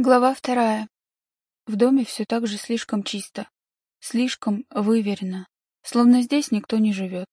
Глава вторая. В доме все так же слишком чисто, слишком выверено, словно здесь никто не живет.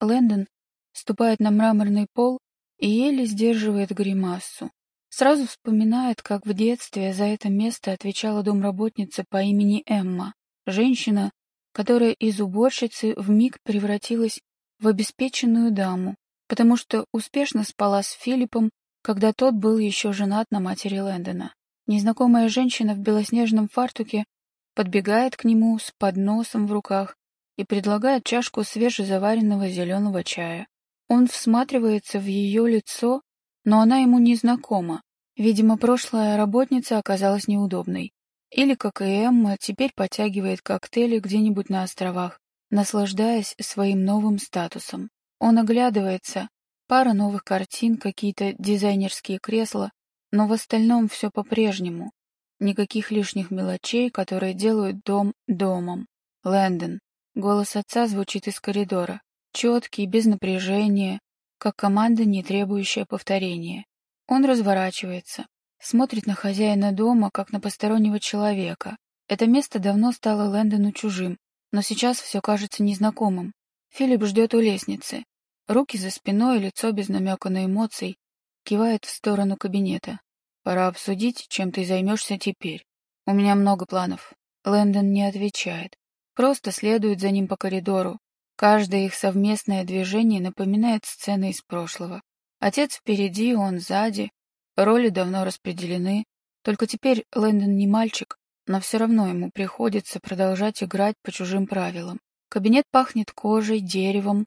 Лэндон ступает на мраморный пол и еле сдерживает гримасу. Сразу вспоминает, как в детстве за это место отвечала домработница по имени Эмма, женщина, которая из уборщицы вмиг превратилась в обеспеченную даму, потому что успешно спала с Филиппом, когда тот был еще женат на матери Лэндона. Незнакомая женщина в белоснежном фартуке подбегает к нему с подносом в руках и предлагает чашку свежезаваренного зеленого чая. Он всматривается в ее лицо, но она ему не знакома. Видимо, прошлая работница оказалась неудобной. Или, как и Эмма, теперь подтягивает коктейли где-нибудь на островах, наслаждаясь своим новым статусом. Он оглядывается, пара новых картин, какие-то дизайнерские кресла, но в остальном все по-прежнему. Никаких лишних мелочей, которые делают дом домом. Лэндон. Голос отца звучит из коридора. Четкий, без напряжения, как команда, не требующая повторения. Он разворачивается, смотрит на хозяина дома, как на постороннего человека. Это место давно стало Лэндону чужим, но сейчас все кажется незнакомым. Филипп ждет у лестницы. Руки за спиной, лицо без намека на эмоций, кивает в сторону кабинета. «Пора обсудить, чем ты займешься теперь. У меня много планов». Лэндон не отвечает. Просто следует за ним по коридору. Каждое их совместное движение напоминает сцены из прошлого. Отец впереди, он сзади. Роли давно распределены. Только теперь Лэндон не мальчик, но все равно ему приходится продолжать играть по чужим правилам. Кабинет пахнет кожей, деревом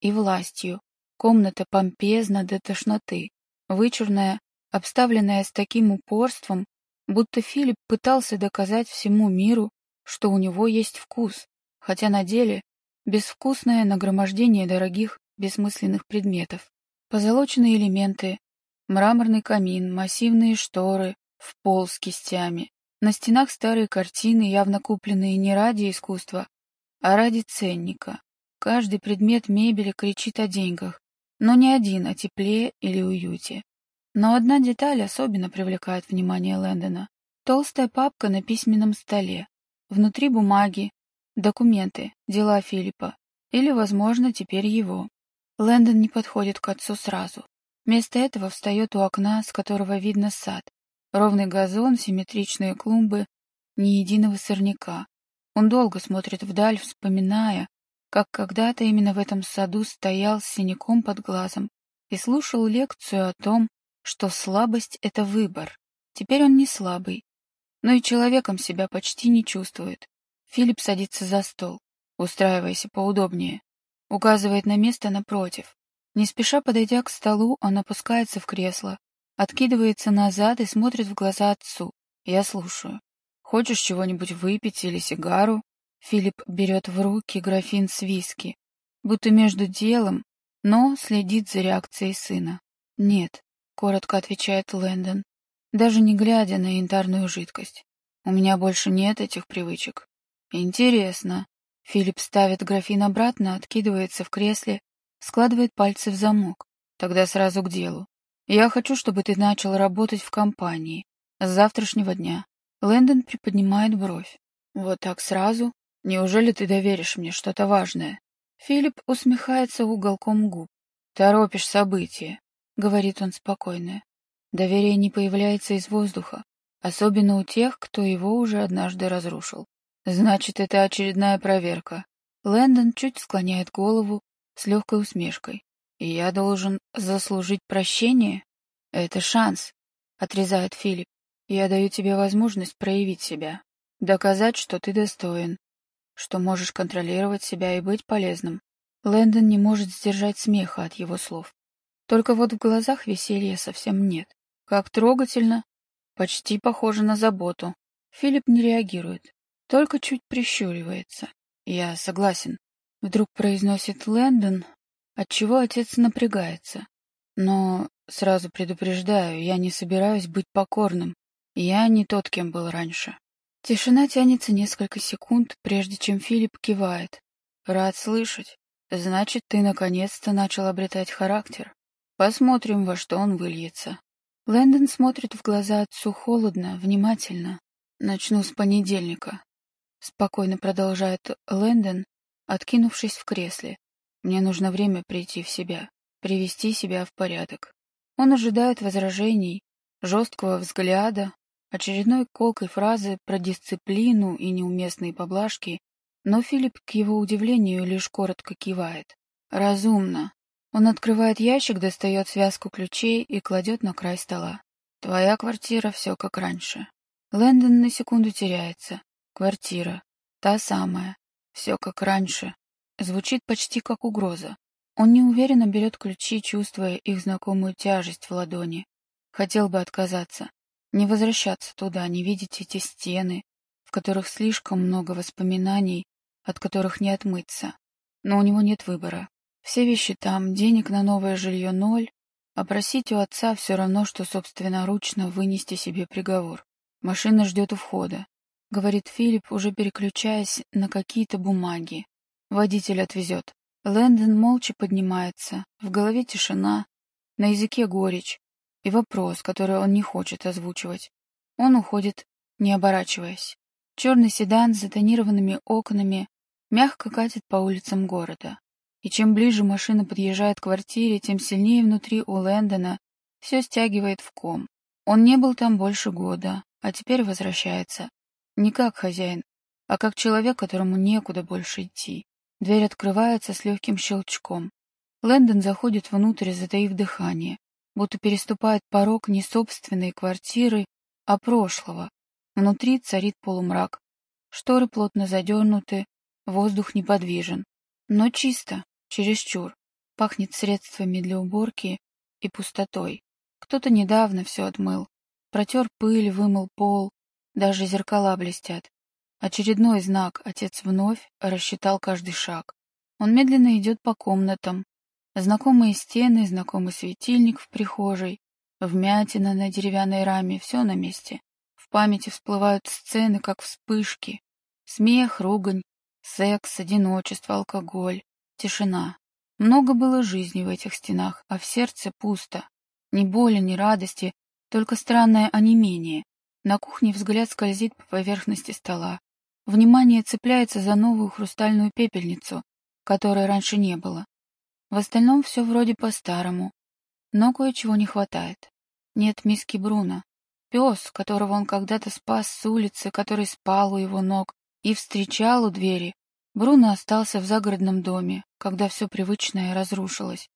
и властью. Комната помпезна до тошноты вычурная, обставленная с таким упорством, будто Филипп пытался доказать всему миру, что у него есть вкус, хотя на деле безвкусное нагромождение дорогих, бессмысленных предметов. Позолоченные элементы, мраморный камин, массивные шторы, в пол с кистями. На стенах старые картины, явно купленные не ради искусства, а ради ценника. Каждый предмет мебели кричит о деньгах, но не один о тепле или уюте. Но одна деталь особенно привлекает внимание Лэндона. Толстая папка на письменном столе. Внутри бумаги, документы, дела Филиппа. Или, возможно, теперь его. Лэндон не подходит к отцу сразу. Вместо этого встает у окна, с которого видно сад. Ровный газон, симметричные клумбы, ни единого сорняка. Он долго смотрит вдаль, вспоминая, как когда-то именно в этом саду стоял с синяком под глазом и слушал лекцию о том, что слабость — это выбор. Теперь он не слабый, но и человеком себя почти не чувствует. Филипп садится за стол. Устраивайся поудобнее. Указывает на место напротив. Не спеша подойдя к столу, он опускается в кресло, откидывается назад и смотрит в глаза отцу. Я слушаю. Хочешь чего-нибудь выпить или сигару? Филипп берет в руки графин с виски, будто между делом, но следит за реакцией сына. «Нет», — коротко отвечает Лэндон, даже не глядя на янтарную жидкость. «У меня больше нет этих привычек». «Интересно». Филипп ставит графин обратно, откидывается в кресле, складывает пальцы в замок. Тогда сразу к делу. «Я хочу, чтобы ты начал работать в компании. С завтрашнего дня». Лэндон приподнимает бровь. «Вот так сразу?» Неужели ты доверишь мне что-то важное? Филипп усмехается уголком губ. Торопишь события, говорит он спокойно. Доверие не появляется из воздуха, особенно у тех, кто его уже однажды разрушил. Значит, это очередная проверка. Лэндон чуть склоняет голову с легкой усмешкой. И я должен заслужить прощение? Это шанс, отрезает Филипп. Я даю тебе возможность проявить себя, доказать, что ты достоин, что можешь контролировать себя и быть полезным. Лэндон не может сдержать смеха от его слов. Только вот в глазах веселья совсем нет. Как трогательно. Почти похоже на заботу. Филипп не реагирует, только чуть прищуривается. «Я согласен», — вдруг произносит Лэндон, отчего отец напрягается. «Но сразу предупреждаю, я не собираюсь быть покорным. Я не тот, кем был раньше». Тишина тянется несколько секунд, прежде чем Филипп кивает. «Рад слышать. Значит, ты наконец-то начал обретать характер. Посмотрим, во что он выльется». Лэндон смотрит в глаза отцу холодно, внимательно. «Начну с понедельника», — спокойно продолжает Лэндон, откинувшись в кресле. «Мне нужно время прийти в себя, привести себя в порядок». Он ожидает возражений, жесткого взгляда, очередной колкой фразы про дисциплину и неуместные поблажки, но Филипп, к его удивлению, лишь коротко кивает. «Разумно. Он открывает ящик, достает связку ключей и кладет на край стола. «Твоя квартира все как раньше». Лэндон на секунду теряется. Квартира. Та самая. Все как раньше. Звучит почти как угроза. Он неуверенно берет ключи, чувствуя их знакомую тяжесть в ладони. Хотел бы отказаться. Не возвращаться туда, не видеть эти стены, в которых слишком много воспоминаний, от которых не отмыться. Но у него нет выбора. Все вещи там, денег на новое жилье ноль, а просить у отца все равно, что собственноручно вынести себе приговор. Машина ждет у входа, — говорит Филипп, уже переключаясь на какие-то бумаги. Водитель отвезет. Лэндон молча поднимается, в голове тишина, на языке горечь и вопрос, который он не хочет озвучивать. Он уходит, не оборачиваясь. Черный седан с затонированными окнами мягко катит по улицам города. И чем ближе машина подъезжает к квартире, тем сильнее внутри у Лэндона все стягивает в ком. Он не был там больше года, а теперь возвращается. Не как хозяин, а как человек, которому некуда больше идти. Дверь открывается с легким щелчком. Лэндон заходит внутрь, затаив дыхание, будто переступает порог не собственной квартиры, а прошлого. Внутри царит полумрак. Шторы плотно задернуты, воздух неподвижен. Но чисто. Чересчур. Пахнет средствами для уборки и пустотой. Кто-то недавно все отмыл. Протер пыль, вымыл пол. Даже зеркала блестят. Очередной знак отец вновь рассчитал каждый шаг. Он медленно идет по комнатам. Знакомые стены, знакомый светильник в прихожей, вмятина на деревянной раме, все на месте. В памяти всплывают сцены, как вспышки. Смех, ругань, секс, одиночество, алкоголь. Тишина. Много было жизни в этих стенах, а в сердце пусто. Ни боли, ни радости, только странное онемение. На кухне взгляд скользит по поверхности стола. Внимание цепляется за новую хрустальную пепельницу, которой раньше не было. В остальном все вроде по-старому, но кое-чего не хватает. Нет миски Бруно. Пес, которого он когда-то спас с улицы, который спал у его ног и встречал у двери, Бруно остался в загородном доме, когда все привычное разрушилось.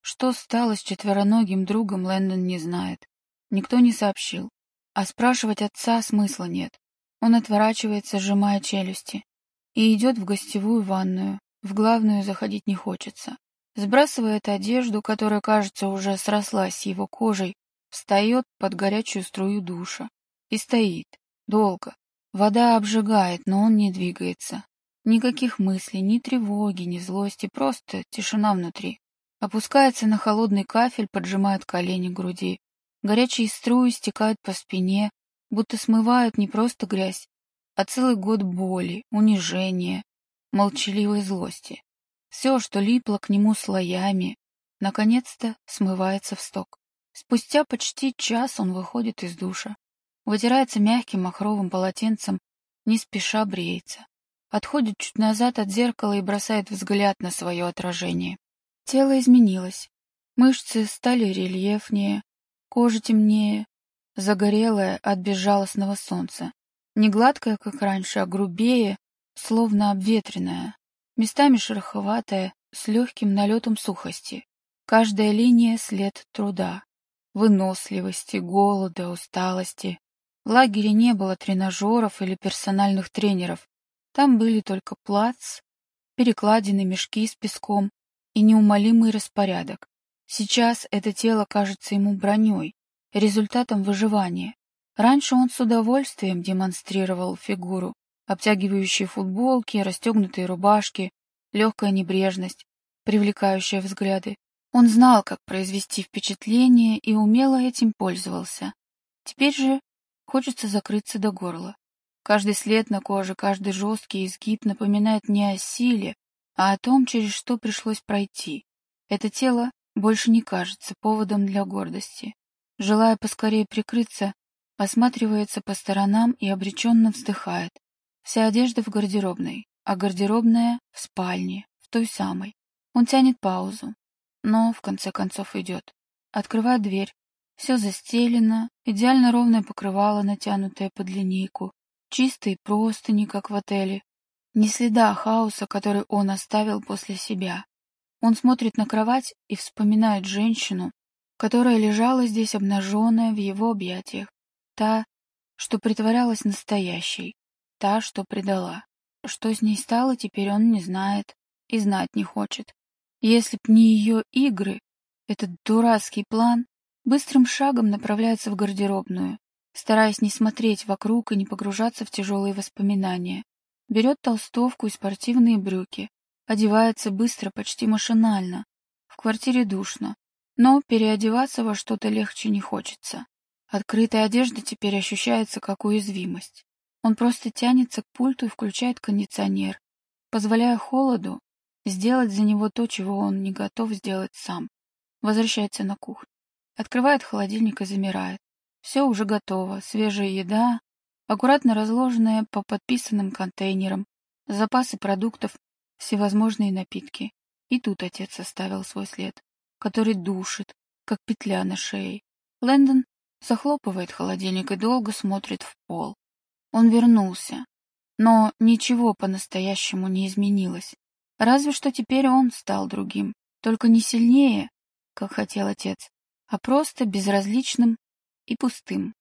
Что стало с четвероногим другом, Лэндон не знает. Никто не сообщил. А спрашивать отца смысла нет. Он отворачивается, сжимая челюсти, и идет в гостевую ванную. В главную заходить не хочется. Сбрасывает одежду, которая, кажется, уже срослась с его кожей, встает под горячую струю душа. И стоит. Долго. Вода обжигает, но он не двигается. Никаких мыслей, ни тревоги, ни злости, просто тишина внутри. Опускается на холодный кафель, поджимает колени к груди. Горячие струи стекают по спине, будто смывают не просто грязь, а целый год боли, унижения, молчаливой злости. Все, что липло к нему слоями, наконец-то смывается в сток. Спустя почти час он выходит из душа, вытирается мягким махровым полотенцем, не спеша бреется отходит чуть назад от зеркала и бросает взгляд на свое отражение. Тело изменилось. Мышцы стали рельефнее, кожа темнее, загорелая от безжалостного солнца. Не гладкая, как раньше, а грубее, словно обветренная, местами шероховатая, с легким налетом сухости. Каждая линия — след труда, выносливости, голода, усталости. В лагере не было тренажеров или персональных тренеров, там были только плац, перекладины, мешки с песком и неумолимый распорядок. Сейчас это тело кажется ему броней, результатом выживания. Раньше он с удовольствием демонстрировал фигуру, обтягивающие футболки, расстегнутые рубашки, легкая небрежность, привлекающая взгляды. Он знал, как произвести впечатление и умело этим пользовался. Теперь же хочется закрыться до горла. Каждый след на коже, каждый жесткий изгиб напоминает не о силе, а о том, через что пришлось пройти. Это тело больше не кажется поводом для гордости. желая поскорее прикрыться, осматривается по сторонам и обреченно вздыхает. Вся одежда в гардеробной, а гардеробная в спальне, в той самой. Он тянет паузу, но в конце концов идет. Открывает дверь. Все застелено, идеально ровное покрывало, натянутое под линейку, чистые простыни, как в отеле. Ни следа хаоса, который он оставил после себя. Он смотрит на кровать и вспоминает женщину, которая лежала здесь обнаженная в его объятиях. Та, что притворялась настоящей. Та, что предала. Что с ней стало, теперь он не знает и знать не хочет. Если б не ее игры, этот дурацкий план быстрым шагом направляется в гардеробную, стараясь не смотреть вокруг и не погружаться в тяжелые воспоминания. Берет толстовку и спортивные брюки, одевается быстро, почти машинально. В квартире душно, но переодеваться во что-то легче не хочется. Открытая одежда теперь ощущается как уязвимость. Он просто тянется к пульту и включает кондиционер, позволяя холоду сделать за него то, чего он не готов сделать сам. Возвращается на кухню. Открывает холодильник и замирает. Все уже готово. Свежая еда, аккуратно разложенная по подписанным контейнерам, запасы продуктов, всевозможные напитки. И тут отец оставил свой след, который душит, как петля на шее. Лэндон захлопывает холодильник и долго смотрит в пол. Он вернулся, но ничего по-настоящему не изменилось. Разве что теперь он стал другим, только не сильнее, как хотел отец, а просто безразличным и пустым.